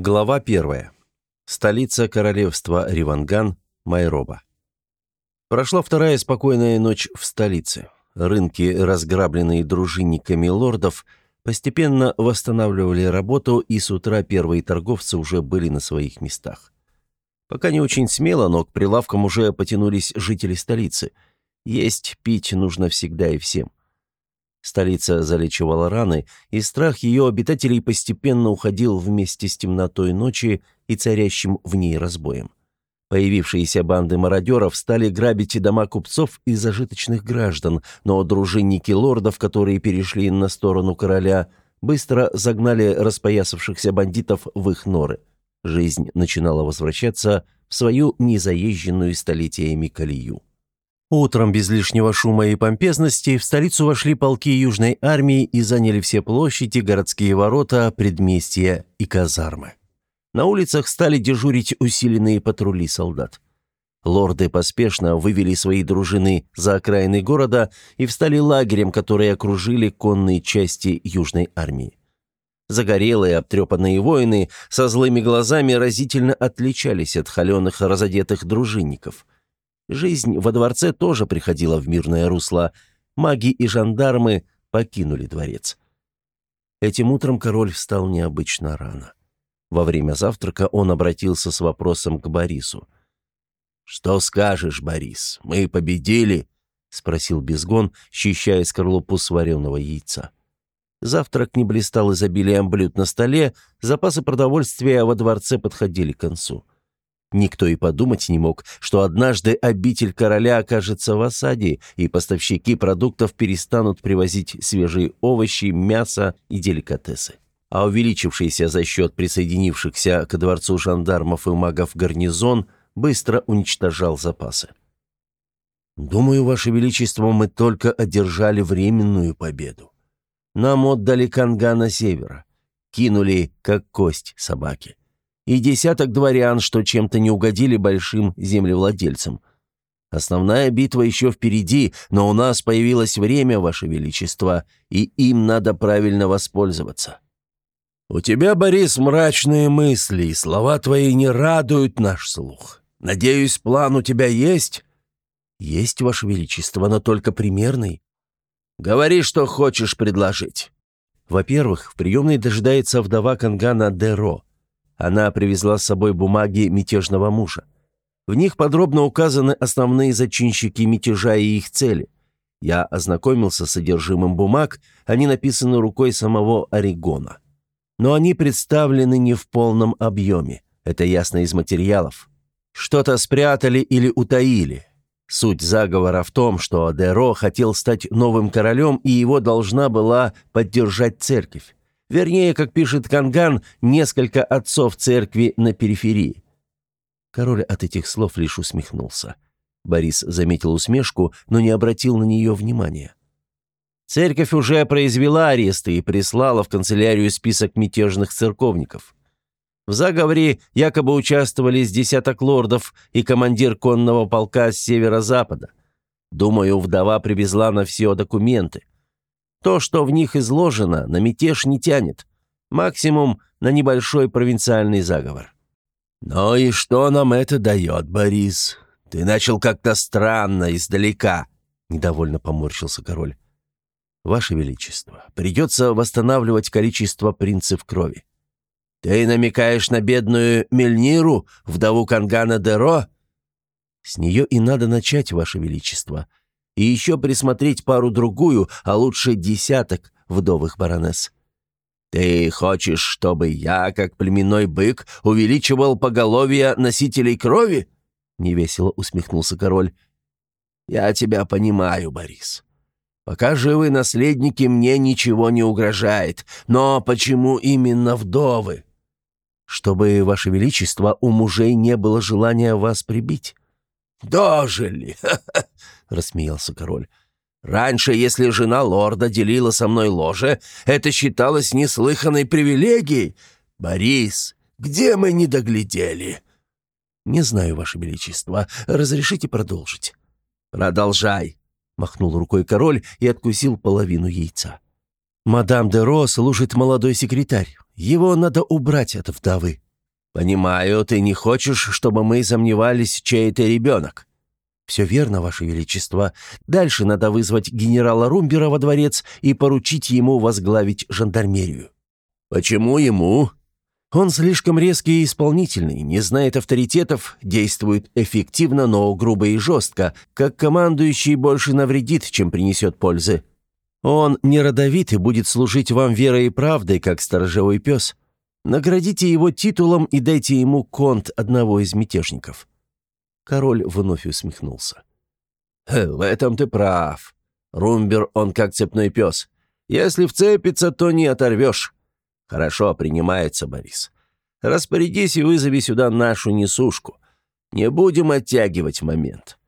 Глава первая. Столица королевства Риванган, Майроба. Прошла вторая спокойная ночь в столице. Рынки, разграбленные дружинниками лордов, постепенно восстанавливали работу, и с утра первые торговцы уже были на своих местах. Пока не очень смело, но к прилавкам уже потянулись жители столицы. Есть, пить нужно всегда и всем. Столица залечивала раны, и страх ее обитателей постепенно уходил вместе с темнотой ночи и царящим в ней разбоем. Появившиеся банды мародеров стали грабить дома купцов и зажиточных граждан, но дружинники лордов, которые перешли на сторону короля, быстро загнали распоясавшихся бандитов в их норы. Жизнь начинала возвращаться в свою незаезженную столетиями колею. Утром без лишнего шума и помпезности в столицу вошли полки Южной армии и заняли все площади, городские ворота, предместья и казармы. На улицах стали дежурить усиленные патрули солдат. Лорды поспешно вывели свои дружины за окраины города и встали лагерем, который окружили конные части Южной армии. Загорелые, обтрепанные воины со злыми глазами разительно отличались от холеных разодетых дружинников – Жизнь во дворце тоже приходила в мирное русло. Маги и жандармы покинули дворец. Этим утром король встал необычно рано. Во время завтрака он обратился с вопросом к Борису. «Что скажешь, Борис? Мы победили?» — спросил Безгон, счищая скорлупу сваренного яйца. Завтрак не блистал изобилием блюд на столе, запасы продовольствия во дворце подходили к концу. Никто и подумать не мог, что однажды обитель короля окажется в осаде, и поставщики продуктов перестанут привозить свежие овощи, мясо и деликатесы. А увеличившийся за счет присоединившихся к дворцу жандармов и магов гарнизон быстро уничтожал запасы. «Думаю, Ваше Величество, мы только одержали временную победу. Нам отдали Кангана севера, кинули, как кость собаки и десяток дворян, что чем-то не угодили большим землевладельцам. Основная битва еще впереди, но у нас появилось время, Ваше Величество, и им надо правильно воспользоваться». «У тебя, Борис, мрачные мысли, и слова твои не радуют наш слух. Надеюсь, план у тебя есть?» «Есть, Ваше Величество, но только примерный». «Говори, что хочешь предложить». Во-первых, в приемной дожидается вдова Кангана Деро. Она привезла с собой бумаги мятежного мужа. В них подробно указаны основные зачинщики мятежа и их цели. Я ознакомился с содержимым бумаг, они написаны рукой самого Орегона. Но они представлены не в полном объеме, это ясно из материалов. Что-то спрятали или утаили. Суть заговора в том, что Деро хотел стать новым королем, и его должна была поддержать церковь. Вернее, как пишет Канган, несколько отцов церкви на периферии. Король от этих слов лишь усмехнулся. Борис заметил усмешку, но не обратил на нее внимания. Церковь уже произвела аресты и прислала в канцелярию список мятежных церковников. В заговоре якобы участвовали с десяток лордов и командир конного полка с северо-запада. Думаю, вдова привезла на все документы. То, что в них изложено, на мятеж не тянет. Максимум на небольшой провинциальный заговор. «Ну и что нам это дает, Борис? Ты начал как-то странно, издалека», — недовольно поморщился король. «Ваше Величество, придется восстанавливать количество принцев крови». «Ты намекаешь на бедную Мельниру, вдову Кангана Деро?» «С нее и надо начать, Ваше Величество и еще присмотреть пару-другую, а лучше десяток вдовых баронесс. «Ты хочешь, чтобы я, как племенной бык, увеличивал поголовье носителей крови?» — невесело усмехнулся король. «Я тебя понимаю, Борис. Пока живы наследники, мне ничего не угрожает. Но почему именно вдовы?» «Чтобы, Ваше Величество, у мужей не было желания вас прибить». «Дожили!» — рассмеялся король. «Раньше, если жена лорда делила со мной ложе, это считалось неслыханной привилегией. Борис, где мы не доглядели?» «Не знаю, Ваше Величество. Разрешите продолжить?» «Продолжай», — махнул рукой король и откусил половину яйца. «Мадам де Ро служит молодой секретарь. Его надо убрать от вдовы. «Понимаю, ты не хочешь, чтобы мы сомневались, чей ты ребенок». «Все верно, Ваше Величество. Дальше надо вызвать генерала Румбера во дворец и поручить ему возглавить жандармерию». «Почему ему?» «Он слишком резкий и исполнительный, не знает авторитетов, действует эффективно, но грубо и жестко, как командующий больше навредит, чем принесет пользы. Он не родовит и будет служить вам верой и правдой, как сторожевой пес. Наградите его титулом и дайте ему конт одного из мятежников». Король вновь усмехнулся. «В этом ты прав. Румбер, он как цепной пес. Если вцепится, то не оторвешь. Хорошо, принимается, Борис. Распорядись и вызови сюда нашу несушку. Не будем оттягивать момент.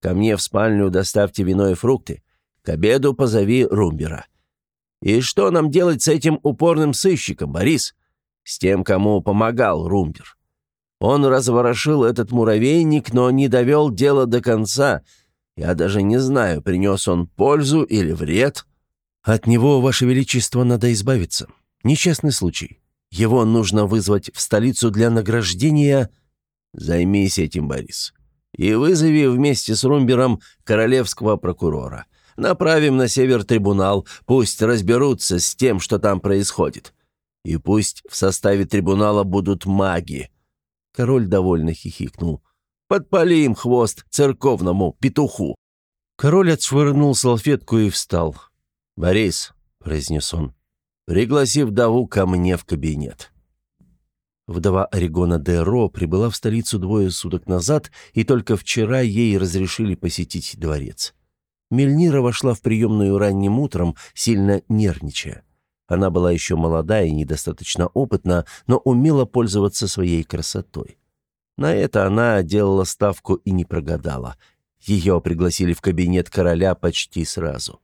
Ко мне в спальню доставьте вино и фрукты. К обеду позови Румбера. И что нам делать с этим упорным сыщиком, Борис? С тем, кому помогал Румбер. Он разворошил этот муравейник, но не довел дело до конца. Я даже не знаю, принес он пользу или вред. От него, Ваше Величество, надо избавиться. Несчастный случай. Его нужно вызвать в столицу для награждения... Займись этим, Борис. И вызови вместе с Румбером королевского прокурора. Направим на север трибунал, пусть разберутся с тем, что там происходит. И пусть в составе трибунала будут маги. Король довольно хихикнул. «Подпали хвост церковному петуху!» Король отшвырнул салфетку и встал. «Борис», — произнес он, — «пригласи вдову ко мне в кабинет». Вдова Орегона де Ро прибыла в столицу двое суток назад, и только вчера ей разрешили посетить дворец. Мельнира вошла в приемную ранним утром, сильно нервничая. Она была еще молода и недостаточно опытна, но умела пользоваться своей красотой. На это она делала ставку и не прогадала. Ее пригласили в кабинет короля почти сразу.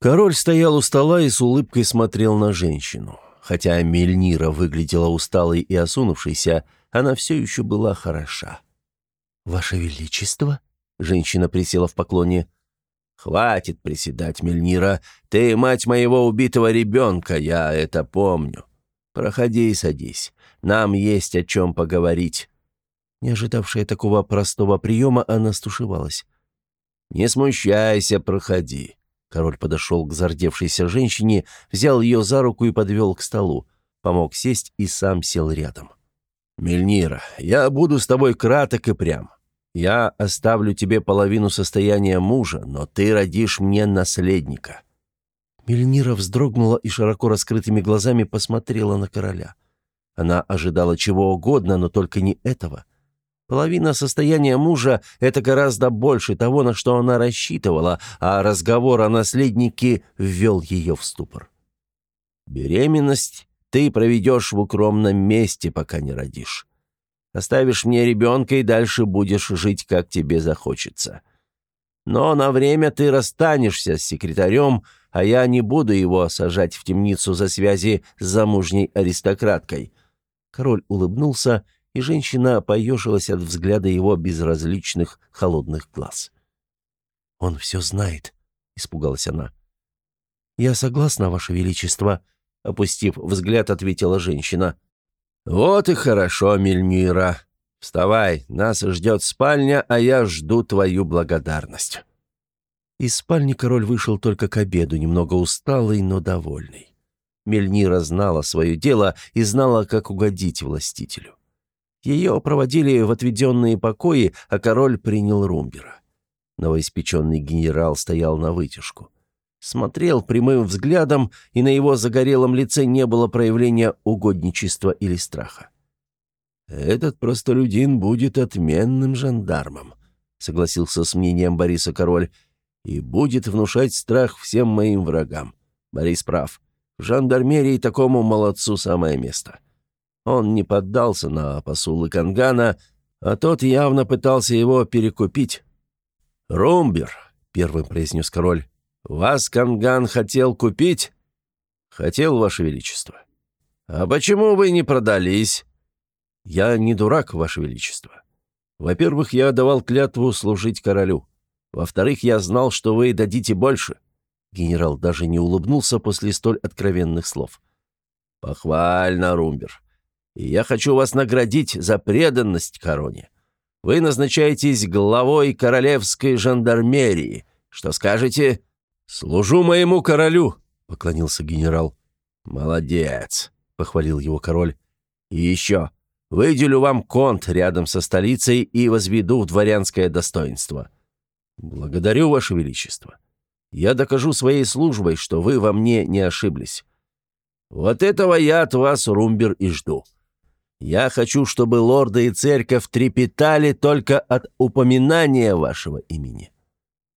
Король стоял у стола и с улыбкой смотрел на женщину. Хотя Мельнира выглядела усталой и осунувшейся, она все еще была хороша. «Ваше Величество?» — женщина присела в поклоне. «Хватит приседать, Мельнира. Ты мать моего убитого ребенка, я это помню. Проходи и садись. Нам есть о чем поговорить». Не ожидавшая такого простого приема, она стушевалась. «Не смущайся, проходи». Король подошел к зардевшейся женщине, взял ее за руку и подвел к столу. Помог сесть и сам сел рядом. «Мельнира, я буду с тобой краток и прям. Я оставлю тебе половину состояния мужа, но ты родишь мне наследника». Мельнира вздрогнула и широко раскрытыми глазами посмотрела на короля. Она ожидала чего угодно, но только не этого. Половина состояния мужа — это гораздо больше того, на что она рассчитывала, а разговор о наследнике ввел ее в ступор. «Беременность ты проведешь в укромном месте, пока не родишь. Оставишь мне ребенка и дальше будешь жить, как тебе захочется. Но на время ты расстанешься с секретарем, а я не буду его сажать в темницу за связи с замужней аристократкой». Король улыбнулся, и женщина поежилась от взгляда его безразличных холодных глаз. «Он все знает», — испугалась она. «Я согласна, Ваше Величество», — опустив взгляд, ответила женщина. «Вот и хорошо, Мельмира. Вставай, нас ждет спальня, а я жду твою благодарность». Из спальни король вышел только к обеду, немного усталый, но довольный. Мельнира знала свое дело и знала, как угодить властителю. Ее проводили в отведенные покои, а король принял Румбера. Новоиспеченный генерал стоял на вытяжку смотрел прямым взглядом, и на его загорелом лице не было проявления угодничества или страха. «Этот простолюдин будет отменным жандармом», — согласился с мнением Бориса король, «и будет внушать страх всем моим врагам. Борис прав. В жандармерии такому молодцу самое место». Он не поддался на посулы Кангана, а тот явно пытался его перекупить. «Румбер», — первым произнес король, «Вас Канган хотел купить?» «Хотел, Ваше Величество». «А почему вы не продались?» «Я не дурак, Ваше Величество. Во-первых, я давал клятву служить королю. Во-вторых, я знал, что вы дадите больше». Генерал даже не улыбнулся после столь откровенных слов. «Похвально, Румбер. и я хочу вас наградить за преданность короне. Вы назначаетесь главой королевской жандармерии. Что скажете?» «Служу моему королю», — поклонился генерал. «Молодец», — похвалил его король. «И еще, выделю вам конт рядом со столицей и возведу в дворянское достоинство». «Благодарю, Ваше Величество. Я докажу своей службой, что вы во мне не ошиблись. Вот этого я от вас, Румбер, и жду. Я хочу, чтобы лорды и церковь трепетали только от упоминания вашего имени».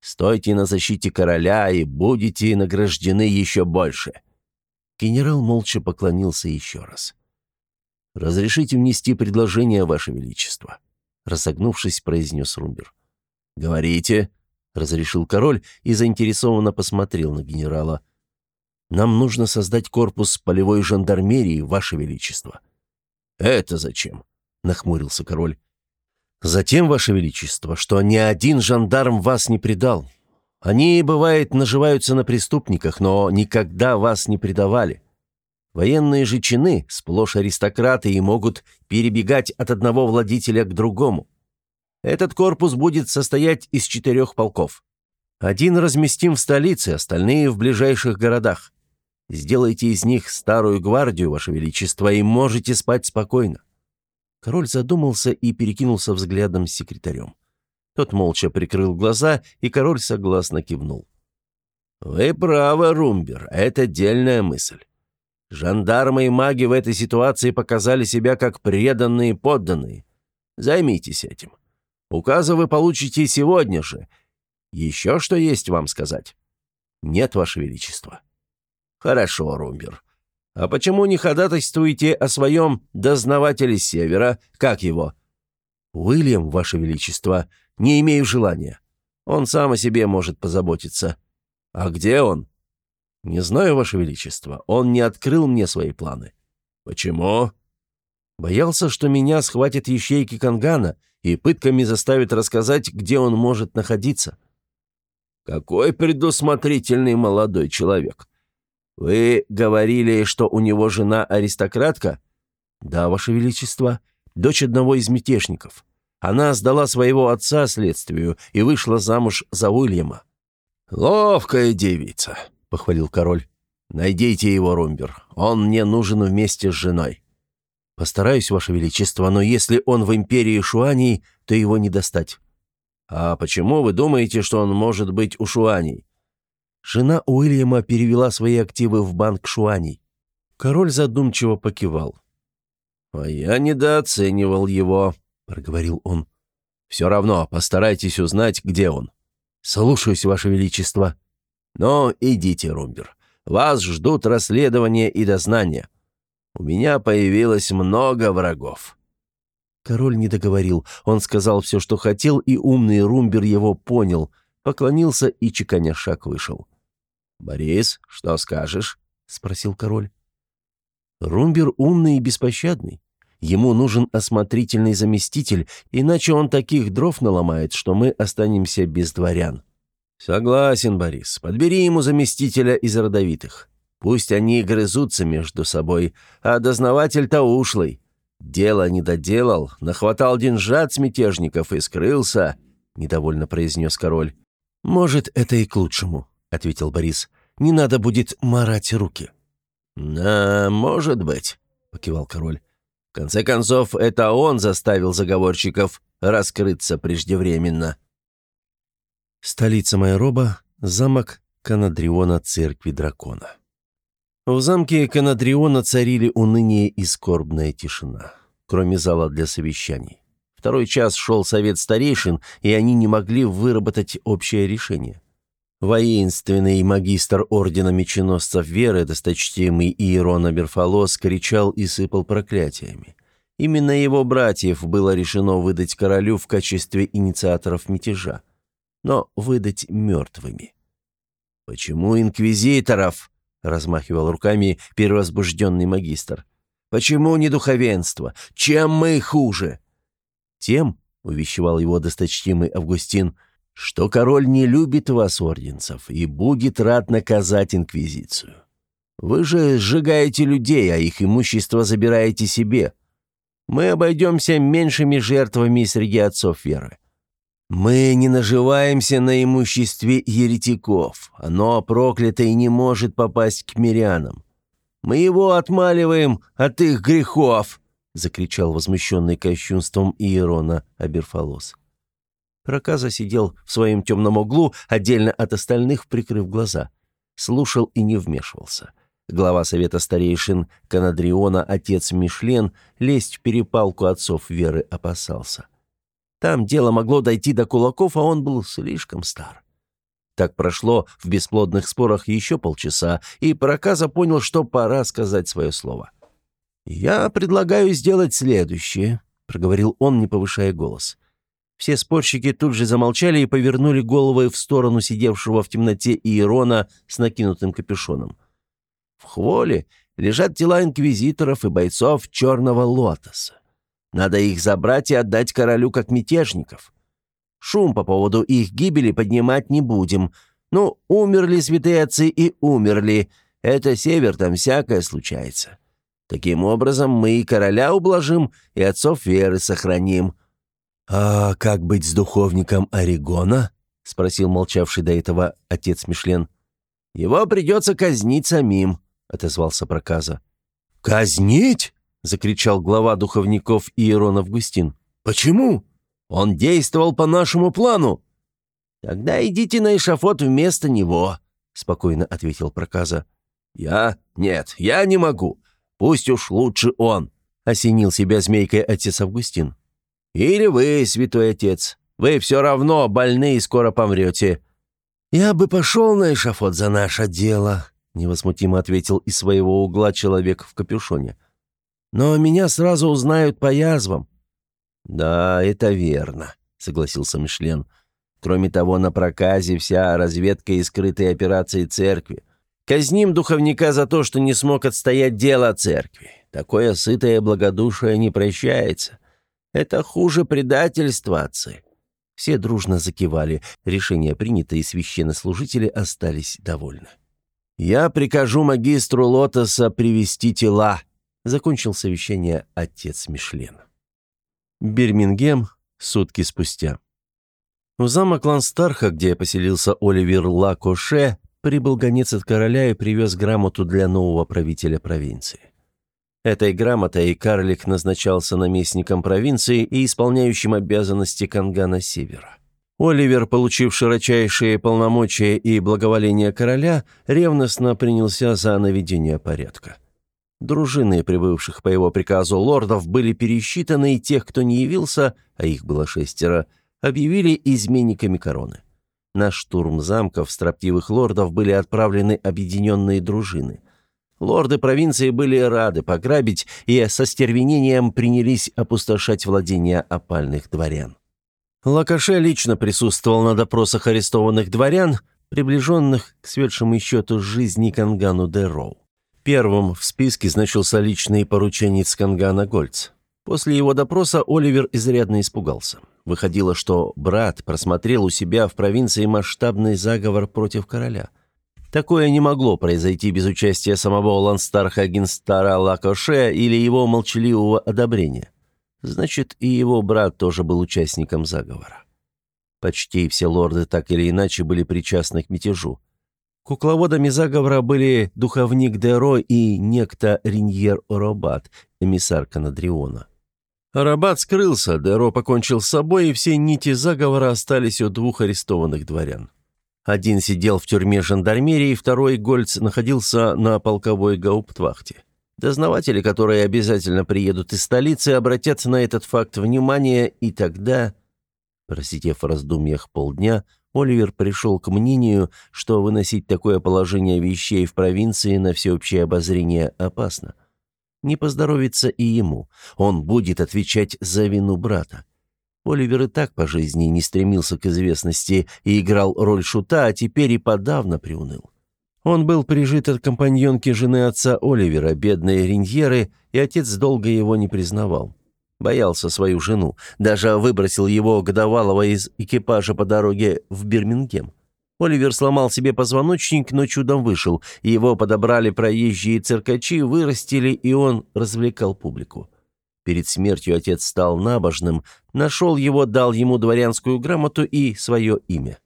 Стойте на защите короля и будете награждены еще больше». Генерал молча поклонился еще раз. «Разрешите внести предложение, Ваше Величество», — разогнувшись, произнес Румбер. «Говорите», — разрешил король и заинтересованно посмотрел на генерала. «Нам нужно создать корпус полевой жандармерии, Ваше Величество». «Это зачем?» — нахмурился король. Затем, Ваше Величество, что ни один жандарм вас не предал. Они, бывает, наживаются на преступниках, но никогда вас не предавали. Военные же чины, сплошь аристократы, и могут перебегать от одного владителя к другому. Этот корпус будет состоять из четырех полков. Один разместим в столице, остальные в ближайших городах. Сделайте из них старую гвардию, Ваше Величество, и можете спать спокойно. Король задумался и перекинулся взглядом с секретарем. Тот молча прикрыл глаза, и король согласно кивнул. «Вы правы, Румбер, это дельная мысль. Жандармы и маги в этой ситуации показали себя как преданные подданные. Займитесь этим. Указы вы получите сегодня же. Еще что есть вам сказать?» «Нет, Ваше Величество». «Хорошо, Румбер. А почему не ходатайствуете о своем дознавателе Севера? Как его?» «Уильям, Ваше Величество, не имею желания. Он сам о себе может позаботиться». «А где он?» «Не знаю, Ваше Величество. Он не открыл мне свои планы». «Почему?» «Боялся, что меня схватят ищейки Кангана и пытками заставят рассказать, где он может находиться». «Какой предусмотрительный молодой человек. «Вы говорили, что у него жена аристократка?» «Да, Ваше Величество, дочь одного из мятежников. Она сдала своего отца следствию и вышла замуж за Уильяма». «Ловкая девица», — похвалил король. «Найдите его, Румбер. Он мне нужен вместе с женой». «Постараюсь, Ваше Величество, но если он в империи Шуаней, то его не достать». «А почему вы думаете, что он может быть у Шуаней?» Жена Уильяма перевела свои активы в банк Шуаней. Король задумчиво покивал. «А я недооценивал его», — проговорил он. «Все равно постарайтесь узнать, где он». «Слушаюсь, Ваше Величество». «Но идите, Румбер. Вас ждут расследования и дознания. У меня появилось много врагов». Король не договорил. Он сказал все, что хотел, и умный Румбер его понял, поклонился и, чеканя шаг, вышел. «Борис, что скажешь?» — спросил король. Румбер умный и беспощадный. Ему нужен осмотрительный заместитель, иначе он таких дров наломает, что мы останемся без дворян. Согласен, Борис. Подбери ему заместителя из родовитых. Пусть они грызутся между собой, а дознаватель-то ушлый. Дело не доделал, нахватал деньжат с мятежников и скрылся, — недовольно произнес король. «Может, это и к лучшему», — ответил Борис не надо будет марать руки». «Да, может быть», — покивал король. «В конце концов, это он заставил заговорщиков раскрыться преждевременно». Столица Майроба — замок Канадриона Церкви Дракона. В замке Канадриона царили уныние и скорбная тишина, кроме зала для совещаний. Второй час шел совет старейшин, и они не могли выработать общее решение. Воинственный магистр ордена меченосцев веры, досточтимый Иерон Аберфалос, кричал и сыпал проклятиями. Именно его братьев было решено выдать королю в качестве инициаторов мятежа, но выдать мертвыми. «Почему инквизиторов?» — размахивал руками перевозбужденный магистр. «Почему не духовенство? Чем мы хуже?» «Тем», — увещевал его досточтимый Августин, — что король не любит вас, орденцев, и будет рад наказать инквизицию. Вы же сжигаете людей, а их имущество забираете себе. мы обойдемся меньшими жертвами среди отцов веры. Мы не наживаемся на имуществе еретиков. Оно проклято и не может попасть к мирянам. Мы его отмаливаем от их грехов!» — закричал возмущенный кощунством Иерона Аберфалос. Проказа сидел в своем темном углу, отдельно от остальных, прикрыв глаза. Слушал и не вмешивался. Глава совета старейшин Канадриона, отец Мишлен, лезть в перепалку отцов веры опасался. Там дело могло дойти до кулаков, а он был слишком стар. Так прошло в бесплодных спорах еще полчаса, и Проказа понял, что пора сказать свое слово. «Я предлагаю сделать следующее», — проговорил он, не повышая голос. Все спорщики тут же замолчали и повернули головы в сторону сидевшего в темноте Иерона с накинутым капюшоном. В хволе лежат тела инквизиторов и бойцов Черного Лотоса. Надо их забрать и отдать королю как мятежников. Шум по поводу их гибели поднимать не будем. Ну, умерли святые отцы и умерли. Это север, там всякое случается. Таким образом, мы и короля ублажим, и отцов веры сохраним». «А как быть с духовником Орегона?» — спросил молчавший до этого отец Мишлен. «Его придется казнить самим», — отозвался проказа. «Казнить?» — закричал глава духовников Иерон Августин. «Почему? Он действовал по нашему плану!» «Тогда идите на эшафот вместо него», — спокойно ответил проказа. «Я? Нет, я не могу. Пусть уж лучше он», — осенил себя змейкой отец Августин. «Или вы, святой отец. Вы все равно больны и скоро помрете». «Я бы пошел на эшафот за наше дело», — невозмутимо ответил из своего угла человек в капюшоне. Но меня сразу узнают по язвам». «Да, это верно», — согласился Мишлен. «Кроме того, на проказе вся разведка и скрытые операции церкви. Казним духовника за то, что не смог отстоять дело церкви. Такое сытое благодушие не прощается. Это хуже предательства, отцы». Все дружно закивали. Решение принято, и священнослужители остались довольны. «Я прикажу магистру Лотоса привести тела», закончил совещание отец Мишлен. Бирмингем сутки спустя. В замок Ланстарха, где поселился Оливер Лакоше, прибыл гонец от короля и привез грамоту для нового правителя провинции. Этой грамотой карлик назначался наместником провинции и исполняющим обязанности Кангана Севера. Оливер, получив широчайшие полномочия и благоволение короля, ревностно принялся за наведение порядка. Дружины, прибывших по его приказу лордов, были пересчитаны, и тех, кто не явился, а их было шестеро, объявили изменниками короны. На штурм замков строптивых лордов были отправлены объединенные дружины. Лорды провинции были рады пограбить и со стервенением принялись опустошать владения опальных дворян. Лакаше лично присутствовал на допросах арестованных дворян, приближенных к светшему счету жизни Кангану де Роу. Первым в списке значился личный порученец Кангана Гольц. После его допроса Оливер изрядно испугался. Выходило, что брат просмотрел у себя в провинции масштабный заговор против короля. Такое не могло произойти без участия самого Ланстарха Гинстара Лакоше или его молчаливого одобрения. Значит, и его брат тоже был участником заговора. Почти все лорды так или иначе были причастны к мятежу. Кукловодами заговора были духовник Деро и некто Риньер Оробат, эмиссар Канадриона. Оробат скрылся, Деро покончил с собой, и все нити заговора остались у двух арестованных дворян. Один сидел в тюрьме жандармерии, второй, Гольц, находился на полковой гауптвахте. Дознаватели, которые обязательно приедут из столицы, обратят на этот факт внимание, и тогда, просидев в раздумьях полдня, Оливер пришел к мнению, что выносить такое положение вещей в провинции на всеобщее обозрение опасно. Не поздоровится и ему. Он будет отвечать за вину брата. Оливер и так по жизни не стремился к известности и играл роль шута, а теперь и подавно приуныл. Он был прижит от компаньонки жены отца Оливера, бедной Риньеры, и отец долго его не признавал. Боялся свою жену. Даже выбросил его годовалого из экипажа по дороге в Бирмингем. Оливер сломал себе позвоночник, но чудом вышел. Его подобрали проезжие циркачи, вырастили, и он развлекал публику. Перед смертью отец стал набожным, нашел его, дал ему дворянскую грамоту и свое имя.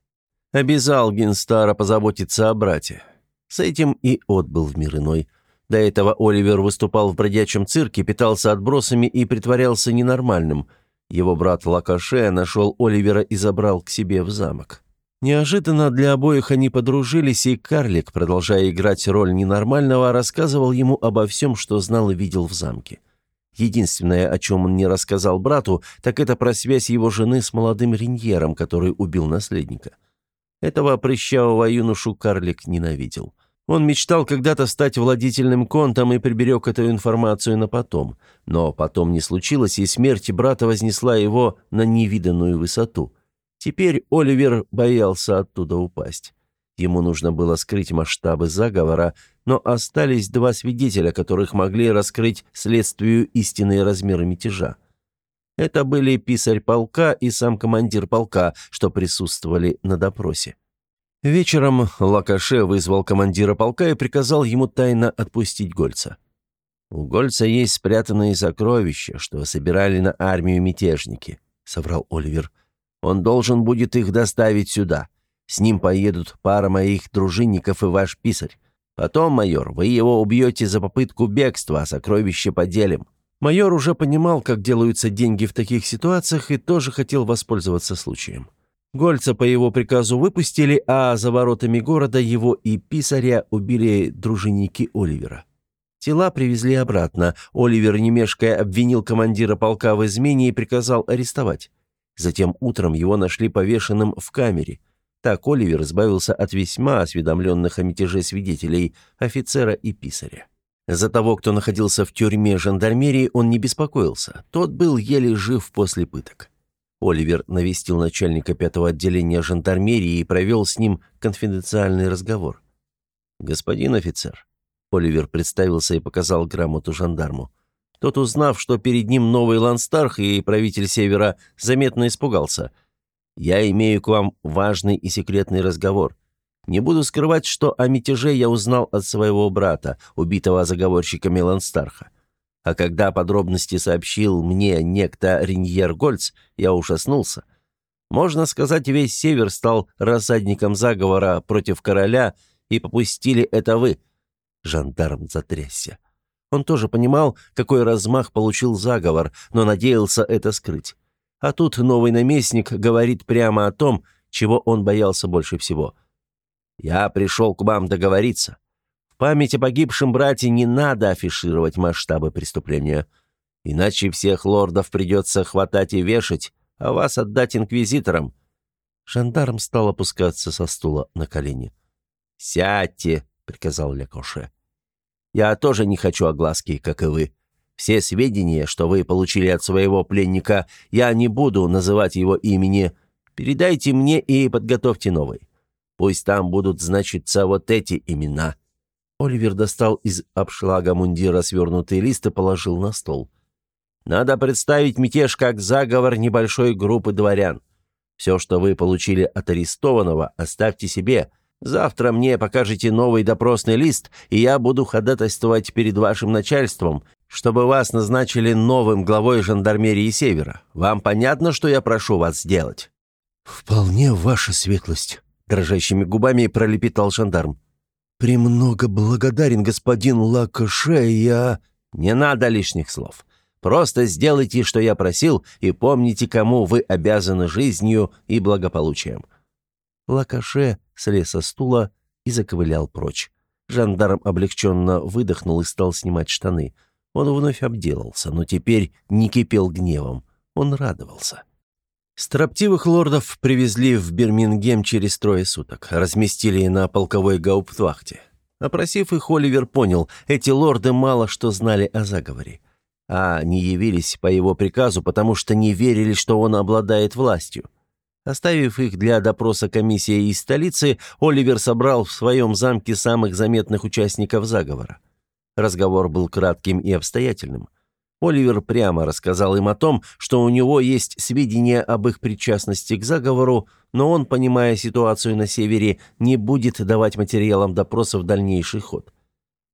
Обязал Генстара позаботиться о брате. С этим и отбыл в мир иной. До этого Оливер выступал в бродячем цирке, питался отбросами и притворялся ненормальным. Его брат Лакаше нашел Оливера и забрал к себе в замок. Неожиданно для обоих они подружились, и карлик, продолжая играть роль ненормального, рассказывал ему обо всем, что знал и видел в замке. Единственное, о чем он не рассказал брату, так это про связь его жены с молодым Риньером, который убил наследника. Этого прыщавого юношу карлик ненавидел. Он мечтал когда-то стать владетельным контом и приберег эту информацию на потом. Но потом не случилось, и смерть брата вознесла его на невиданную высоту. Теперь Оливер боялся оттуда упасть. Ему нужно было скрыть масштабы заговора, но остались два свидетеля, которых могли раскрыть следствию истинные размеры мятежа. Это были писарь полка и сам командир полка, что присутствовали на допросе. Вечером Лакаше вызвал командира полка и приказал ему тайно отпустить Гольца. «У Гольца есть спрятанные сокровища, что собирали на армию мятежники», — соврал Оливер. «Он должен будет их доставить сюда. С ним поедут пара моих дружинников и ваш писарь. Потом, майор, вы его убьете за попытку бегства, а сокровище поделим». Майор уже понимал, как делаются деньги в таких ситуациях, и тоже хотел воспользоваться случаем. Гольца по его приказу выпустили, а за воротами города его и писаря убили дружинники Оливера. Тела привезли обратно. Оливер, не мешкая, обвинил командира полка в измене и приказал арестовать. Затем утром его нашли повешенным в камере. Так Оливер избавился от весьма осведомленных о мятеже свидетелей, офицера и писаря. За того, кто находился в тюрьме жандармерии, он не беспокоился. Тот был еле жив после пыток. Оливер навестил начальника пятого отделения жандармерии и провел с ним конфиденциальный разговор. «Господин офицер», — Оливер представился и показал грамоту жандарму. Тот, узнав, что перед ним новый ландстарх и правитель Севера, заметно испугался — я имею к вам важный и секретный разговор. Не буду скрывать, что о мятеже я узнал от своего брата, убитого заговорщиками Ланстарха. А когда подробности сообщил мне некто Риньер Гольц, я ужаснулся. Можно сказать, весь Север стал рассадником заговора против короля, и попустили это вы. Жандарм затрясся. Он тоже понимал, какой размах получил заговор, но надеялся это скрыть. А тут новый наместник говорит прямо о том, чего он боялся больше всего. «Я пришел к вам договориться. В память о погибшем брате не надо афишировать масштабы преступления. Иначе всех лордов придется хватать и вешать, а вас отдать инквизиторам». Жандарм стал опускаться со стула на колени. «Сядьте», — приказал Лекоше. «Я тоже не хочу огласки, как и вы. Все сведения, что вы получили от своего пленника, я не буду называть его имени. Передайте мне и подготовьте новый. Пусть там будут значиться вот эти имена». Оливер достал из обшлага мундира свернутый лист и положил на стол. «Надо представить мятеж как заговор небольшой группы дворян. Все, что вы получили от арестованного, оставьте себе. Завтра мне покажете новый допросный лист, и я буду ходатайствовать перед вашим начальством, чтобы вас назначили новым главой жандармерии Севера. Вам понятно, что я прошу вас сделать?» «Вполне ваша светлость», — дрожащими губами пролепетал жандарм. «Премного благодарен господин Лакаше, я...» «Не надо лишних слов. Просто сделайте, что я просил, и помните, кому вы обязаны жизнью и благополучием». Лакаше слез со стула и заковылял прочь. Жандарм облегченно выдохнул и стал снимать штаны — он вновь обделался, но теперь не кипел гневом. Он радовался. Строптивых лордов привезли в Бирмингем через трое суток, разместили на полковой гауптвахте. Опросив их, Оливер понял, эти лорды мало что знали о заговоре. А не явились по его приказу, потому что не верили, что он обладает властью. Оставив их для допроса комиссии из столицы, Оливер собрал в своем замке самых заметных участников заговора. Разговор был кратким и обстоятельным. Оливер прямо рассказал им о том, что у него есть сведения об их причастности к заговору, но он, понимая ситуацию на севере, не будет давать материалам допросов дальнейший ход.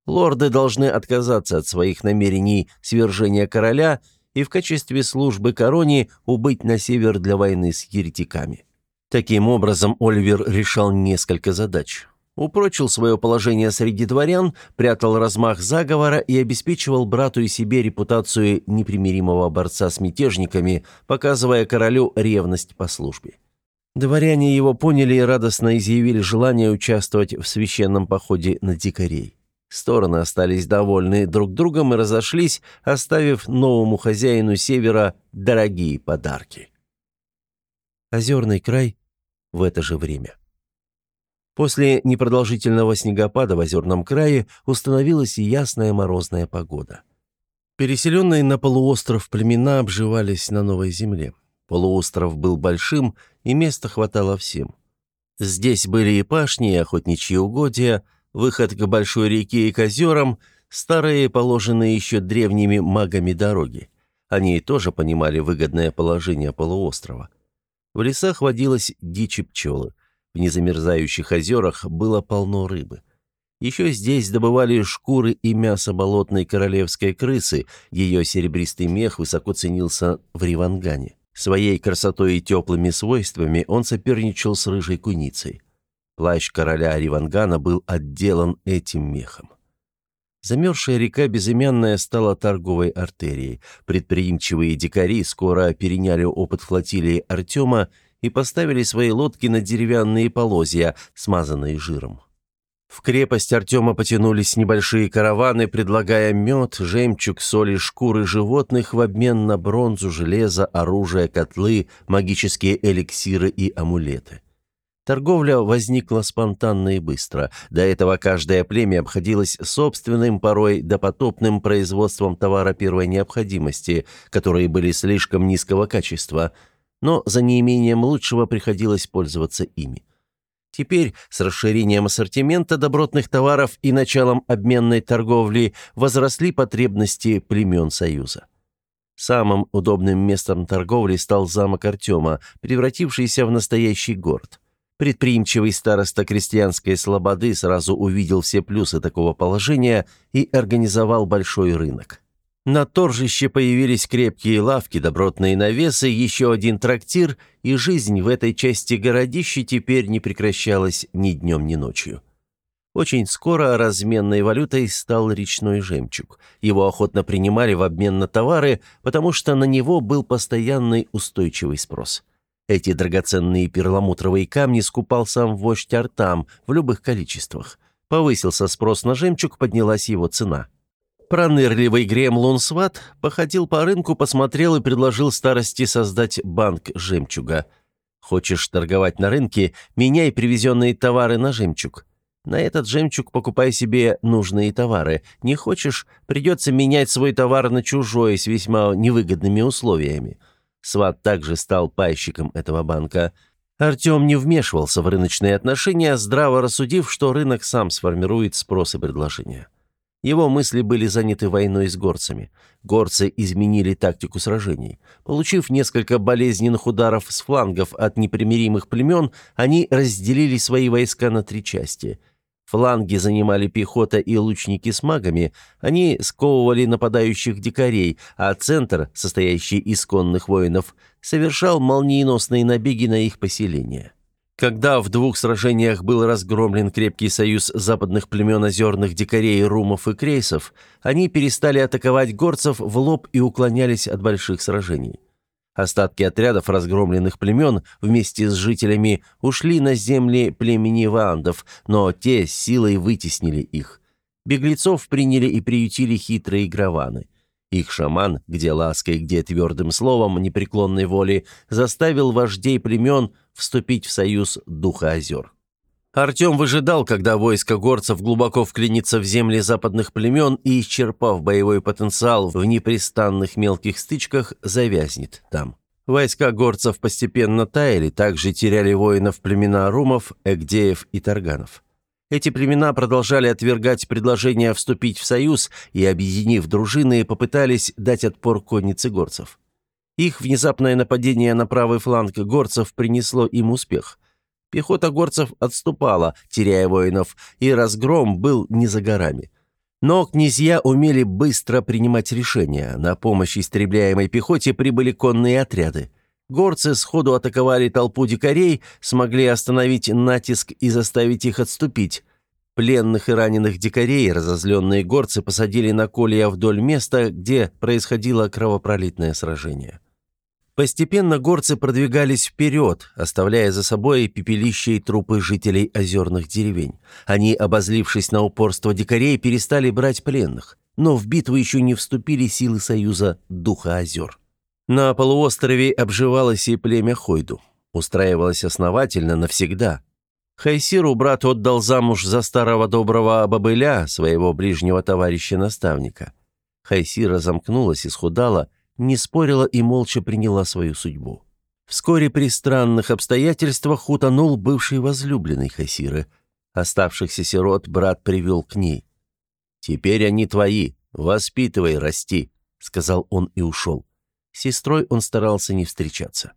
Лорды должны отказаться от своих намерений свержения короля и в качестве службы короне убыть на север для войны с еретиками. Таким образом, Оливер решал несколько задач. Упрочил свое положение среди дворян, прятал размах заговора и обеспечивал брату и себе репутацию непримиримого борца с мятежниками, показывая королю ревность по службе. Дворяне его поняли и радостно изъявили желание участвовать в священном походе на дикарей. Стороны остались довольны друг другом и разошлись, оставив новому хозяину севера дорогие подарки. Озерный край в это же время. После непродолжительного снегопада в озерном крае установилась ясная морозная погода. Переселенные на полуостров племена обживались на новой земле. Полуостров был большим, и места хватало всем. Здесь были и пашни, и охотничьи угодья, выход к большой реке и к озерам, старые, положенные еще древними магами дороги. Они тоже понимали выгодное положение полуострова. В лесах водилась дичь и пчелы. В незамерзающих озерах было полно рыбы. Еще здесь добывали шкуры и мясо болотной королевской крысы, ее серебристый мех высоко ценился в Ривангане. Своей красотой и теплыми свойствами он соперничал с рыжей куницей. Плащ короля Ривангана был отделан этим мехом. Замерзшая река Безымянная стала торговой артерией. Предприимчивые дикари скоро переняли опыт флотилии Артема и поставили свои лодки на деревянные полозья, смазанные жиром. В крепость Артема потянулись небольшие караваны, предлагая мед, жемчуг, соли, шкуры животных в обмен на бронзу, железо, оружие, котлы, магические эликсиры и амулеты. Торговля возникла спонтанно и быстро. До этого каждое племя обходилось собственным, порой допотопным производством товара первой необходимости, которые были слишком низкого качества, но за неимением лучшего приходилось пользоваться ими. Теперь, с расширением ассортимента добротных товаров и началом обменной торговли, возросли потребности племен Союза. Самым удобным местом торговли стал замок Артема, превратившийся в настоящий город. Предприимчивый староста крестьянской слободы сразу увидел все плюсы такого положения и организовал большой рынок. На торжище появились крепкие лавки, добротные навесы, еще один трактир, и жизнь в этой части городища теперь не прекращалась ни днем, ни ночью. Очень скоро разменной валютой стал речной жемчуг. Его охотно принимали в обмен на товары, потому что на него был постоянный устойчивый спрос. Эти драгоценные перламутровые камни скупал сам вождь Артам в любых количествах. Повысился спрос на жемчуг, поднялась его цена. Пронырливый Грем Лунсват походил по рынку, посмотрел и предложил старости создать банк жемчуга. «Хочешь торговать на рынке? Меняй привезенные товары на жемчуг. На этот жемчуг покупай себе нужные товары. Не хочешь, придется менять свой товар на чужой с весьма невыгодными условиями». Сват также стал пайщиком этого банка. Артем не вмешивался в рыночные отношения, здраво рассудив, что рынок сам сформирует спрос и предложение. Его мысли были заняты войной с горцами. Горцы изменили тактику сражений. Получив несколько болезненных ударов с флангов от непримиримых племен, они разделили свои войска на три части – Фланги занимали пехота и лучники с магами, они сковывали нападающих дикарей, а центр, состоящий из конных воинов, совершал молниеносные набеги на их поселения. Когда в двух сражениях был разгромлен крепкий союз западных племен озерных дикарей, румов и крейсов, они перестали атаковать горцев в лоб и уклонялись от больших сражений. Остатки отрядов разгромленных племен вместе с жителями ушли на земли племени ваандов, но те силой вытеснили их. Беглецов приняли и приютили хитрые граваны. Их шаман, где лаской, где твердым словом непреклонной воли, заставил вождей племен вступить в союз Духа озер. Артем выжидал, когда войско горцев глубоко вклинится в земли западных племен и, исчерпав боевой потенциал в непрестанных мелких стычках, завязнет там. Войска горцев постепенно таяли, также теряли воинов племена румов, эгдеев и тарганов. Эти племена продолжали отвергать предложение вступить в союз и, объединив дружины, попытались дать отпор коннице горцев. Их внезапное нападение на правый фланг горцев принесло им успех. Пехота горцев отступала, теряя воинов, и разгром был не за горами. Но князья умели быстро принимать решения. На помощь истребляемой пехоте прибыли конные отряды. Горцы сходу атаковали толпу дикарей, смогли остановить натиск и заставить их отступить. Пленных и раненых дикарей разозленные горцы посадили на колья вдоль места, где происходило кровопролитное сражение. Постепенно горцы продвигались вперед, оставляя за собой пепелища и трупы жителей озерных деревень. Они, обозлившись на упорство дикарей, перестали брать пленных. Но в битву еще не вступили силы союза Духа озер. На полуострове обживалось и племя Хойду. Устраивалось основательно навсегда. Хайсиру брат отдал замуж за старого доброго бобыля, своего ближнего товарища-наставника. Хайсира замкнулась и схудала, не спорила и молча приняла свою судьбу. Вскоре при странных обстоятельствах утонул бывший возлюбленный Хасиры. Оставшихся сирот брат привел к ней. «Теперь они твои, воспитывай, расти», — сказал он и ушел. С сестрой он старался не встречаться.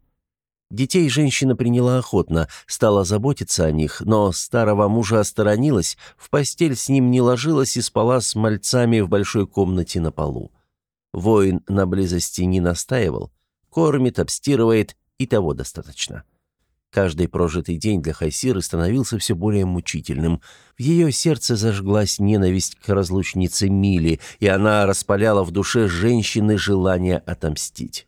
Детей женщина приняла охотно, стала заботиться о них, но старого мужа осторонилась, в постель с ним не ложилась и спала с мальцами в большой комнате на полу. Воин на близости не настаивал. Кормит, обстирывает, и того достаточно. Каждый прожитый день для Хайсиры становился все более мучительным. В ее сердце зажглась ненависть к разлучнице Мили, и она распаляла в душе женщины желание отомстить.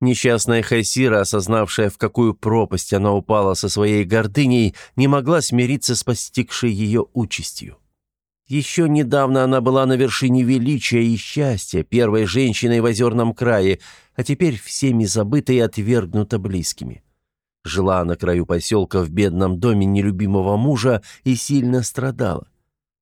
Несчастная Хайсира, осознавшая, в какую пропасть она упала со своей гордыней, не могла смириться с постигшей ее участью. Еще недавно она была на вершине величия и счастья, первой женщиной в озерном крае, а теперь всеми забыта и отвергнута близкими. Жила на краю поселка в бедном доме нелюбимого мужа и сильно страдала.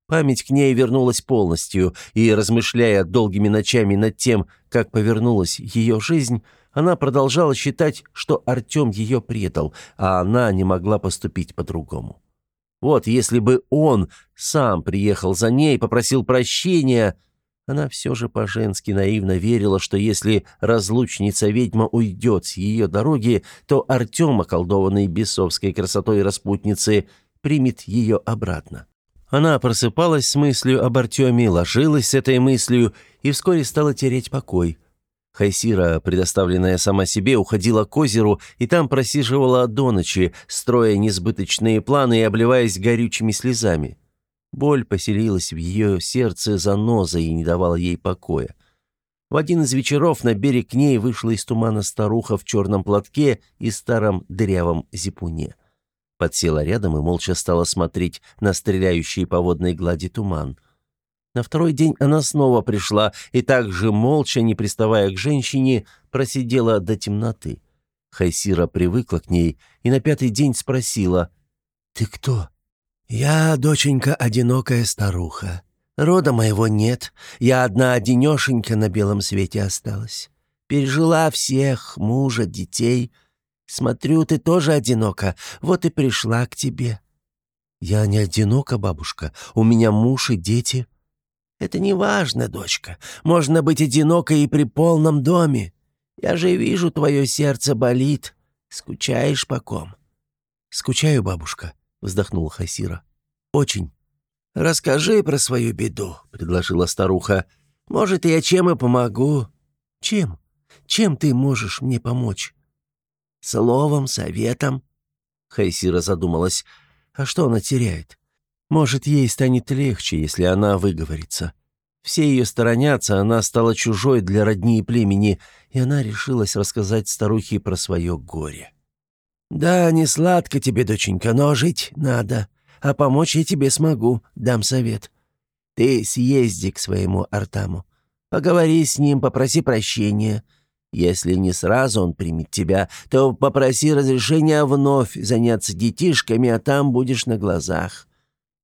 Память к ней вернулась полностью, и, размышляя долгими ночами над тем, как повернулась ее жизнь, она продолжала считать, что Артем ее предал, а она не могла поступить по-другому. Вот если бы он сам приехал за ней, попросил прощения... Она все же по-женски наивно верила, что если разлучница-ведьма уйдет с ее дороги, то Артем, околдованный бесовской красотой распутницы, примет ее обратно. Она просыпалась с мыслью об Артеме, ложилась с этой мыслью и вскоре стала тереть покой – Хайсира, предоставленная сама себе, уходила к озеру и там просиживала до ночи, строя несбыточные планы и обливаясь горючими слезами. Боль поселилась в ее сердце занозой и не давала ей покоя. В один из вечеров на берег к ней вышла из тумана старуха в черном платке и старом дырявом зипуне. Подсела рядом и молча стала смотреть на стреляющий по водной глади туман – на второй день она снова пришла и также молча, не приставая к женщине, просидела до темноты. Хайсира привыкла к ней и на пятый день спросила «Ты кто?» «Я, доченька, одинокая старуха. Рода моего нет. Я одна одинешенька на белом свете осталась. Пережила всех, мужа, детей. Смотрю, ты тоже одинока, вот и пришла к тебе». «Я не одинока, бабушка. У меня муж и дети». «Это не важно, дочка. Можно быть одинокой и при полном доме. Я же вижу, твое сердце болит. Скучаешь по ком?» «Скучаю, бабушка», — вздохнула Хасира. «Очень». «Расскажи про свою беду», — предложила старуха. «Может, я чем и помогу». «Чем? Чем ты можешь мне помочь?» «Словом, советом». Хайсира задумалась. «А что она теряет? Может, ей станет легче, если она выговорится. Все ее сторонятся, она стала чужой для родни и племени, и она решилась рассказать старухе про свое горе. «Да, не сладко тебе, доченька, но жить надо, а помочь я тебе смогу, дам совет. Ты съезди к своему Артаму, поговори с ним, попроси прощения». Если не сразу он примет тебя, то попроси разрешения вновь заняться детишками, а там будешь на глазах.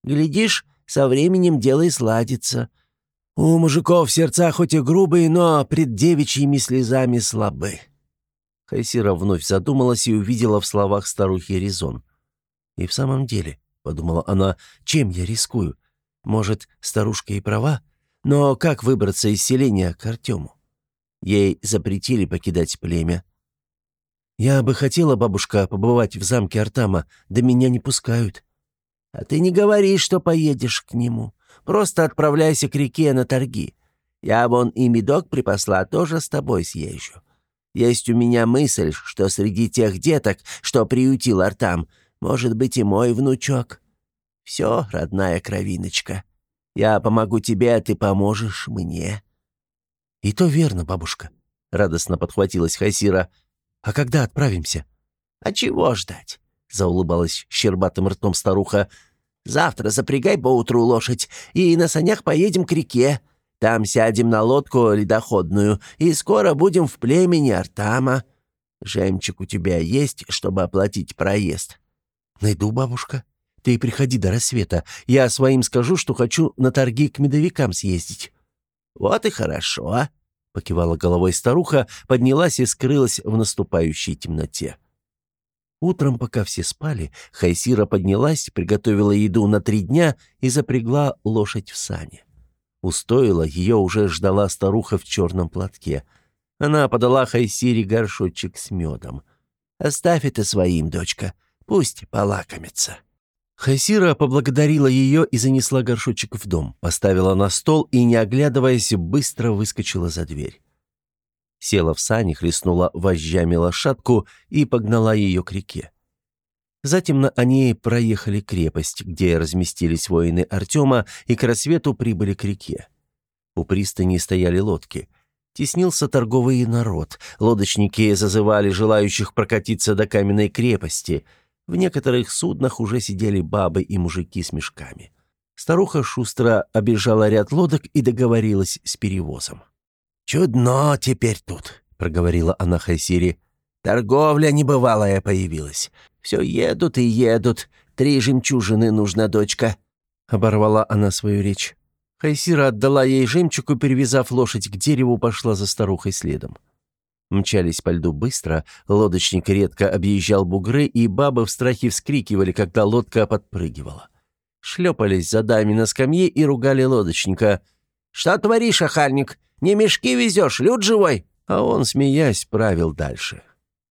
Глядишь, со временем дело и сладится. У мужиков сердца хоть и грубые, но пред девичьими слезами слабы». Хайсира вновь задумалась и увидела в словах старухи резон. «И в самом деле», — подумала она, — «чем я рискую? Может, старушка и права? Но как выбраться из селения к Артему? Ей запретили покидать племя. Я бы хотела, бабушка, побывать в замке Артама, да меня не пускают. А ты не говори, что поедешь к нему. Просто отправляйся к реке на торги. Я вон и медок припасла, тоже с тобой съезжу. Есть у меня мысль, что среди тех деток, что приютил Артам, может быть и мой внучок. Все, родная кровиночка. Я помогу тебе, а ты поможешь мне». «И то верно, бабушка», — радостно подхватилась Хайсира. «А когда отправимся?» «А чего ждать?» — заулыбалась щербатым ртом старуха. «Завтра запрягай поутру лошадь, и на санях поедем к реке. Там сядем на лодку ледоходную, и скоро будем в племени Артама. Жемчуг у тебя есть, чтобы оплатить проезд?» «Найду, бабушка. Ты приходи до рассвета. Я своим скажу, что хочу на торги к медовикам съездить». «Вот и хорошо», — покивала головой старуха, поднялась и скрылась в наступающей темноте. Утром, пока все спали, Хайсира поднялась, приготовила еду на три дня и запрягла лошадь в сане. Устоила, ее уже ждала старуха в черном платке. Она подала Хайсире горшочек с медом. «Оставь это своим, дочка. Пусть полакомится». Хайсира поблагодарила ее и занесла горшочек в дом, поставила на стол и, не оглядываясь, быстро выскочила за дверь. Села в сани, хлестнула вожжами лошадку и погнала ее к реке. Затем они проехали крепость, где разместились воины Артема, и к рассвету прибыли к реке. У пристани стояли лодки. Теснился торговый народ. Лодочники зазывали желающих прокатиться до каменной крепости – в некоторых суднах уже сидели бабы и мужики с мешками. Старуха шустро обижала ряд лодок и договорилась с перевозом. «Чудно теперь тут», — проговорила она Хайсири. «Торговля небывалая появилась. Все едут и едут. Три жемчужины нужна, дочка». Оборвала она свою речь. Хайсира отдала ей жемчуг и, перевязав лошадь к дереву, пошла за старухой следом. Мчались по льду быстро, лодочник редко объезжал бугры, и бабы в страхе вскрикивали, когда лодка подпрыгивала. Шлепались за дами на скамье и ругали лодочника. «Что творишь, охальник? Не мешки везешь, люд живой!» А он, смеясь, правил дальше.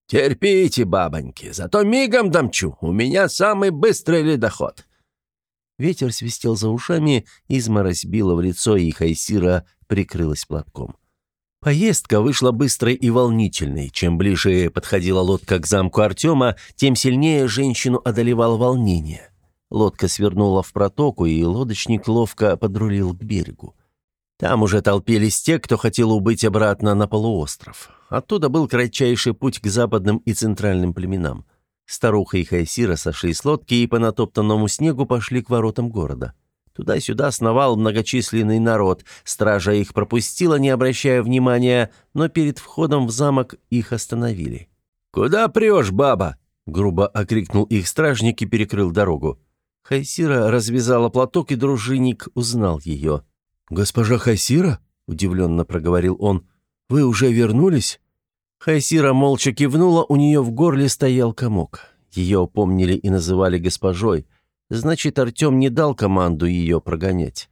«Терпите, бабоньки, зато мигом домчу, у меня самый быстрый ледоход». Ветер свистел за ушами, изморозь била в лицо, и Хайсира прикрылась платком. Поездка вышла быстрой и волнительной. Чем ближе подходила лодка к замку Артема, тем сильнее женщину одолевало волнение. Лодка свернула в протоку, и лодочник ловко подрулил к берегу. Там уже толпились те, кто хотел убыть обратно на полуостров. Оттуда был кратчайший путь к западным и центральным племенам. Старуха и Хайсира сошли с лодки и по натоптанному снегу пошли к воротам города. Туда-сюда сновал многочисленный народ. Стража их пропустила, не обращая внимания, но перед входом в замок их остановили. «Куда прешь, баба?» — грубо окрикнул их стражник и перекрыл дорогу. Хайсира развязала платок, и дружинник узнал ее. «Госпожа Хайсира?» — удивленно проговорил он. «Вы уже вернулись?» Хайсира молча кивнула, у нее в горле стоял комок. Ее помнили и называли госпожой. Значит, Артем не дал команду ее прогонять.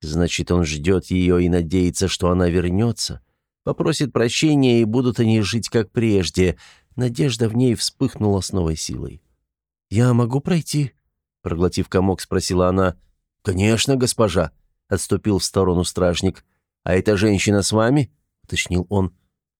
Значит, он ждет ее и надеется, что она вернется. Попросит прощения, и будут они жить как прежде. Надежда в ней вспыхнула с новой силой. «Я могу пройти?» Проглотив комок, спросила она. «Конечно, госпожа», — отступил в сторону стражник. «А эта женщина с вами?» — уточнил он.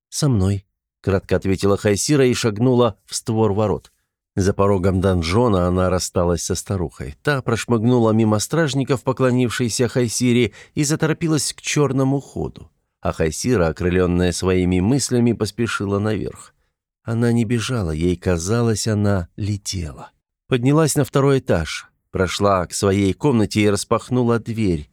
«Со мной», — кратко ответила Хайсира и шагнула в створ ворот. За порогом донжона она рассталась со старухой. Та прошмыгнула мимо стражников, поклонившейся Хайсире, и заторопилась к черному ходу. А Хайсира, окрыленная своими мыслями, поспешила наверх. Она не бежала, ей казалось, она летела. Поднялась на второй этаж, прошла к своей комнате и распахнула дверь.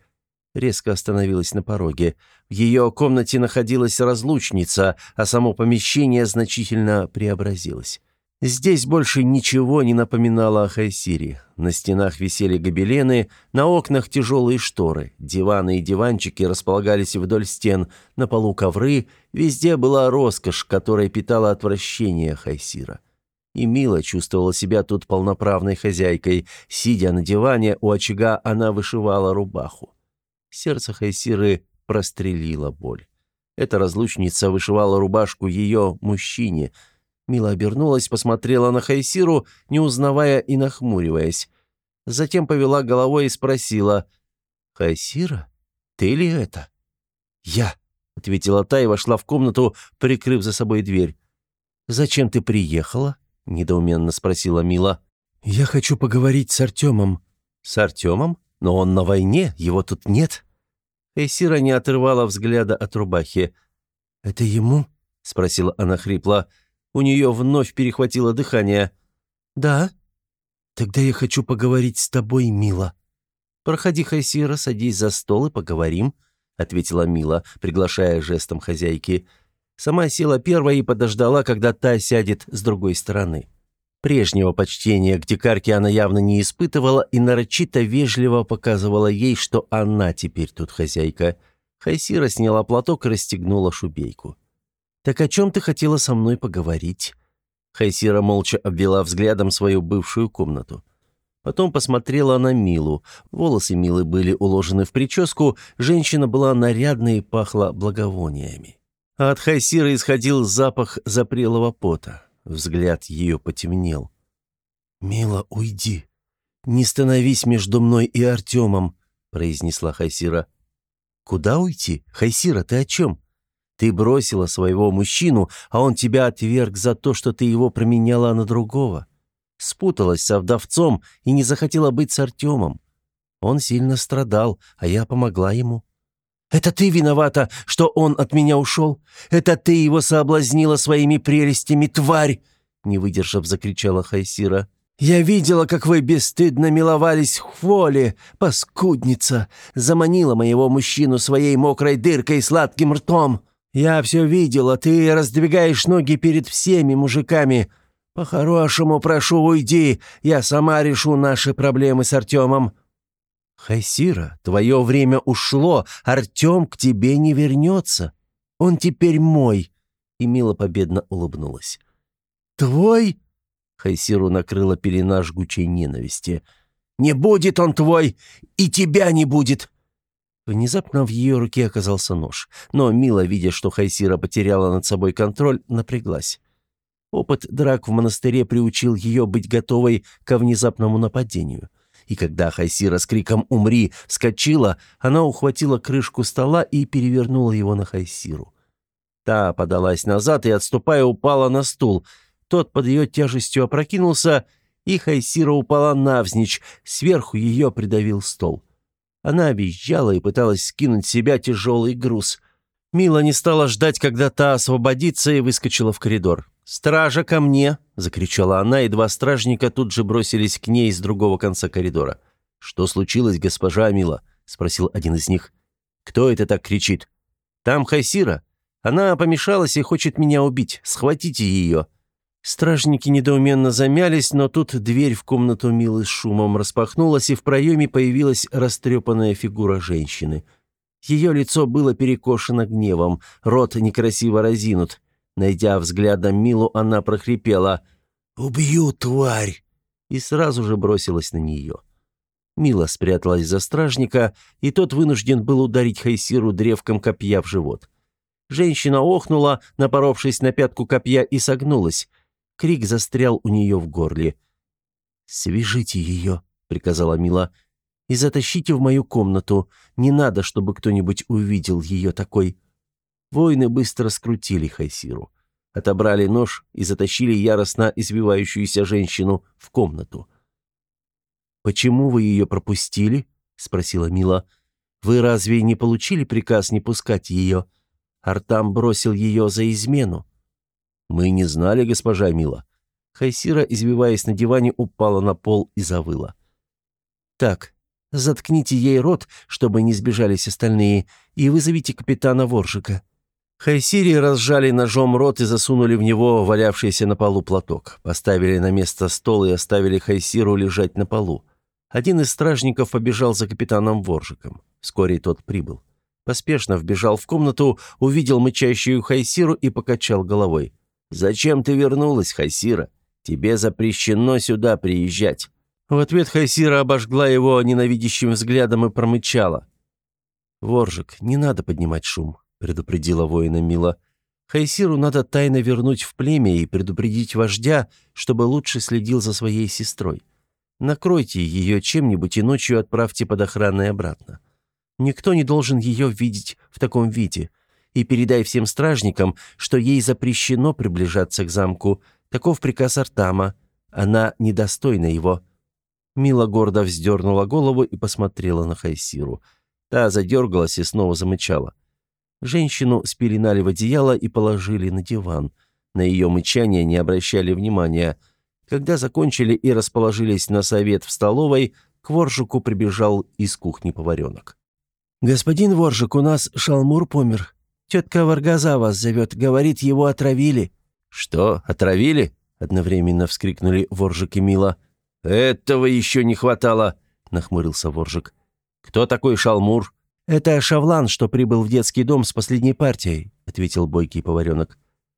Резко остановилась на пороге. В ее комнате находилась разлучница, а само помещение значительно преобразилось. Здесь больше ничего не напоминало о Хайсире. На стенах висели гобелены, на окнах тяжелые шторы, диваны и диванчики располагались вдоль стен, на полу ковры, везде была роскошь, которая питала отвращение Хайсира. И Мила чувствовала себя тут полноправной хозяйкой. Сидя на диване, у очага она вышивала рубаху. Сердце Хайсиры прострелило боль. Эта разлучница вышивала рубашку ее мужчине – Мила обернулась, посмотрела на Хайсиру, не узнавая и нахмуриваясь. Затем повела головой и спросила, «Хайсира? Ты ли это?» «Я», — ответила та и вошла в комнату, прикрыв за собой дверь. «Зачем ты приехала?» — недоуменно спросила Мила. «Я хочу поговорить с Артемом». «С Артемом? Но он на войне, его тут нет». Эйсира не отрывала взгляда от рубахи. «Это ему?» — спросила она хрипло. У нее вновь перехватило дыхание. «Да?» «Тогда я хочу поговорить с тобой, Мила». «Проходи, Хайсира, садись за стол и поговорим», — ответила Мила, приглашая жестом хозяйки. Сама села первая и подождала, когда та сядет с другой стороны. Прежнего почтения к дикарке она явно не испытывала и нарочито вежливо показывала ей, что она теперь тут хозяйка. Хайсира сняла платок и расстегнула шубейку. «Так о чем ты хотела со мной поговорить?» Хайсира молча обвела взглядом свою бывшую комнату. Потом посмотрела на Милу. Волосы Милы были уложены в прическу, женщина была нарядной и пахла благовониями. А от Хайсира исходил запах запрелого пота. Взгляд ее потемнел. «Мила, уйди. Не становись между мной и Артемом», — произнесла Хайсира. «Куда уйти? Хайсира, ты о чем? Ты бросила своего мужчину, а он тебя отверг за то, что ты его променяла на другого. Спуталась со вдовцом и не захотела быть с Артемом. Он сильно страдал, а я помогла ему. Это ты виновата, что он от меня ушел? Это ты его соблазнила своими прелестями, тварь!» Не выдержав, закричала Хайсира. «Я видела, как вы бесстыдно миловались в воле, паскудница! Заманила моего мужчину своей мокрой дыркой и сладким ртом! Я все видела, ты раздвигаешь ноги перед всеми мужиками! По-хорошему прошу, уйди, я сама решу наши проблемы с Артемом!» «Хайсира, твое время ушло, Артем к тебе не вернется. Он теперь мой!» И Мила победно улыбнулась. «Твой?» Хайсиру накрыла пелена жгучей ненависти. «Не будет он твой, и тебя не будет!» Внезапно в ее руке оказался нож, но Мила, видя, что Хайсира потеряла над собой контроль, напряглась. Опыт драк в монастыре приучил ее быть готовой ко внезапному нападению — и когда Хайсира с криком «Умри!» вскочила, она ухватила крышку стола и перевернула его на Хайсиру. Та подалась назад и, отступая, упала на стул. Тот под ее тяжестью опрокинулся, и Хайсира упала навзничь, сверху ее придавил стол. Она визжала и пыталась скинуть с себя тяжелый груз. Мила не стала ждать, когда та освободится, и выскочила в коридор. «Стража, ко мне!» — закричала она, и два стражника тут же бросились к ней с другого конца коридора. «Что случилось, госпожа Амила?» — спросил один из них. «Кто это так кричит?» «Там Хайсира. Она помешалась и хочет меня убить. Схватите ее!» Стражники недоуменно замялись, но тут дверь в комнату Милы с шумом распахнулась, и в проеме появилась растрепанная фигура женщины. Ее лицо было перекошено гневом, рот некрасиво разинут. Найдя взглядом Милу, она прохрипела «Убью, тварь!» и сразу же бросилась на нее. Мила спряталась за стражника, и тот вынужден был ударить Хайсиру древком копья в живот. Женщина охнула, напоровшись на пятку копья, и согнулась. Крик застрял у нее в горле. «Свяжите ее», — приказала Мила, — «и затащите в мою комнату. Не надо, чтобы кто-нибудь увидел ее такой». Воины быстро скрутили Хайсиру. Отобрали нож и затащили яростно избивающуюся женщину в комнату. «Почему вы ее пропустили?» — спросила Мила. «Вы разве не получили приказ не пускать ее? Артам бросил ее за измену». «Мы не знали, госпожа Мила». Хайсира, избиваясь на диване, упала на пол и завыла. «Так, заткните ей рот, чтобы не сбежались остальные, и вызовите капитана Воржика». Хайсири разжали ножом рот и засунули в него валявшийся на полу платок. Поставили на место стол и оставили Хайсиру лежать на полу. Один из стражников побежал за капитаном Воржиком. Вскоре тот прибыл. Поспешно вбежал в комнату, увидел мычащую Хайсиру и покачал головой. «Зачем ты вернулась, Хайсира? Тебе запрещено сюда приезжать». В ответ Хайсира обожгла его ненавидящим взглядом и промычала. «Воржик, не надо поднимать шум предупредила воина Мила. Хайсиру надо тайно вернуть в племя и предупредить вождя, чтобы лучше следил за своей сестрой. Накройте ее чем-нибудь и ночью отправьте под охраной обратно. Никто не должен ее видеть в таком виде. И передай всем стражникам, что ей запрещено приближаться к замку. Таков приказ Артама. Она недостойна его». Мила гордо вздернула голову и посмотрела на Хайсиру. Та задергалась и снова замычала. Женщину спеленали в одеяло и положили на диван. На ее мычание не обращали внимания. Когда закончили и расположились на совет в столовой, к Воржику прибежал из кухни поваренок. «Господин Воржик, у нас Шалмур помер. Тетка Варгаза вас зовет, говорит, его отравили». «Что, отравили?» — одновременно вскрикнули Воржик и Мила. «Этого еще не хватало!» — нахмурился Воржик. «Кто такой Шалмур?» «Это Шавлан, что прибыл в детский дом с последней партией», — ответил бойкий поваренок.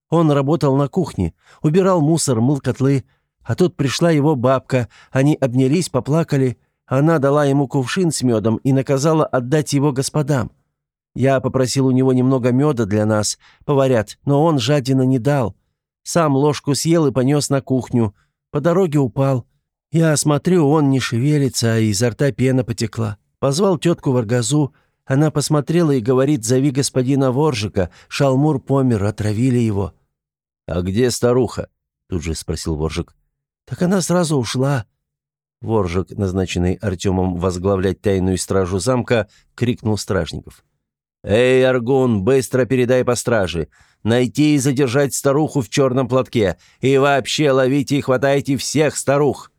«Он работал на кухне, убирал мусор, мыл котлы. А тут пришла его бабка, они обнялись, поплакали. Она дала ему кувшин с медом и наказала отдать его господам. Я попросил у него немного меда для нас, поварят, но он жадина не дал. Сам ложку съел и понес на кухню. По дороге упал. Я смотрю, он не шевелится, а изо рта пена потекла. Позвал тетку Варгазу. Она посмотрела и говорит, зови господина Воржика. Шалмур помер, отравили его. «А где старуха?» — тут же спросил Воржик. «Так она сразу ушла». Воржик, назначенный Артемом возглавлять тайную стражу замка, крикнул стражников. «Эй, Аргун, быстро передай по страже. Найти и задержать старуху в черном платке. И вообще ловите и хватайте всех старух!»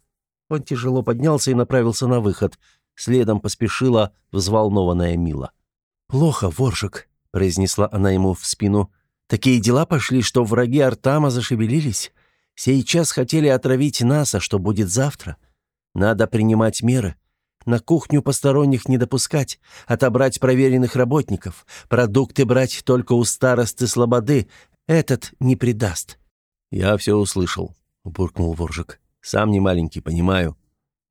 Он тяжело поднялся и направился на выход. Следом поспешила взволнованная Мила. «Плохо, Воржик», — произнесла она ему в спину. «Такие дела пошли, что враги Артама зашевелились. Сейчас хотели отравить нас, а что будет завтра? Надо принимать меры. На кухню посторонних не допускать, отобрать проверенных работников, продукты брать только у старосты Слободы. Этот не предаст». «Я все услышал», — буркнул Воржик. «Сам не маленький, понимаю».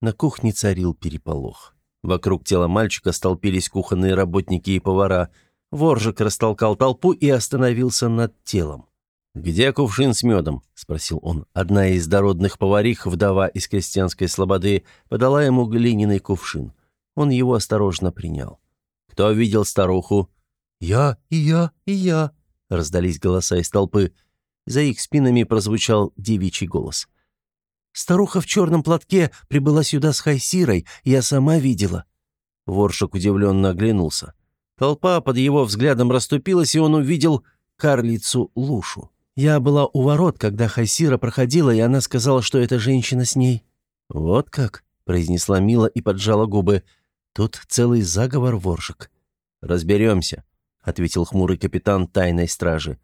На кухне царил переполох. Вокруг тела мальчика столпились кухонные работники и повара. Воржик растолкал толпу и остановился над телом. «Где кувшин с медом?» — спросил он. Одна из дородных поварих, вдова из крестьянской слободы, подала ему глиняный кувшин. Он его осторожно принял. «Кто видел старуху?» «Я, и я, и я», — раздались голоса из толпы. За их спинами прозвучал девичий голос. «Старуха в черном платке прибыла сюда с Хайсирой, я сама видела». Воршик удивленно оглянулся. Толпа под его взглядом расступилась, и он увидел карлицу Лушу. Я была у ворот, когда Хайсира проходила, и она сказала, что эта женщина с ней». «Вот как?» — произнесла Мила и поджала губы. «Тут целый заговор, воржик». «Разберемся», — ответил хмурый капитан тайной стражи.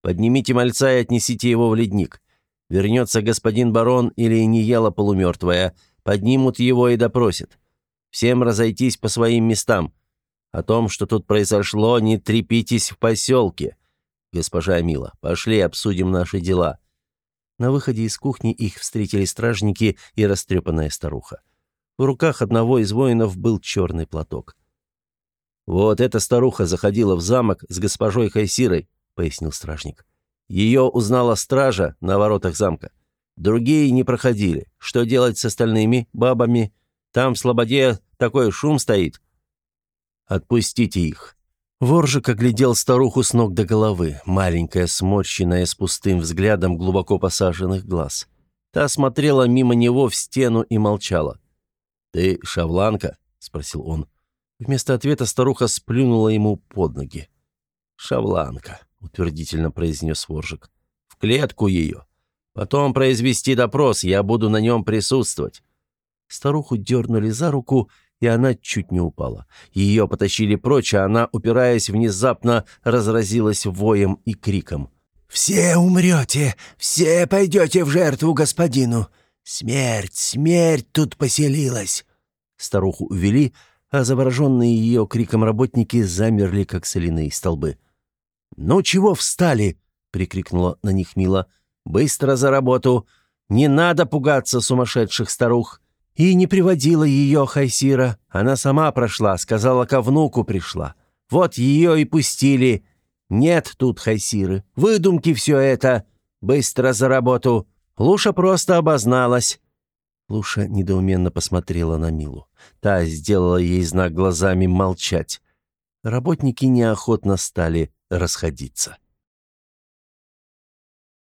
«Поднимите мальца и отнесите его в ледник. Вернется господин барон или Ниела полумертвая, поднимут его и допросят. Всем разойтись по своим местам. О том, что тут произошло, не трепитесь в поселке. «Госпожа Мила, пошли обсудим наши дела». На выходе из кухни их встретили стражники и растрепанная старуха. В руках одного из воинов был черный платок. «Вот эта старуха заходила в замок с госпожой Хайсирой», — пояснил стражник. «Ее узнала стража на воротах замка. Другие не проходили. Что делать с остальными бабами? Там в Слободе такой шум стоит». «Отпустите их», Воржик оглядел старуху с ног до головы, маленькая, сморщенная, с пустым взглядом глубоко посаженных глаз. Та смотрела мимо него в стену и молчала. «Ты шавланка?» — спросил он. Вместо ответа старуха сплюнула ему под ноги. «Шавланка», — утвердительно произнес Воржик. «В клетку ее. Потом произвести допрос, я буду на нем присутствовать». Старуху дернули за руку, и она чуть не упала. Ее потащили прочь, а она, упираясь, внезапно разразилась воем и криком. «Все умрете! Все пойдете в жертву господину! Смерть, смерть тут поселилась!» Старуху увели, а завороженные ее криком работники замерли, как соляные столбы. «Ну чего встали?» — прикрикнула на них Мила. «Быстро за работу! Не надо пугаться сумасшедших старух!» И не приводила ее Хайсира. Она сама прошла, сказала, ко внуку пришла. Вот ее и пустили. Нет тут Хайсиры. Выдумки все это. Быстро за работу. Луша просто обозналась. Луша недоуменно посмотрела на Милу. Та сделала ей знак глазами молчать. Работники неохотно стали расходиться.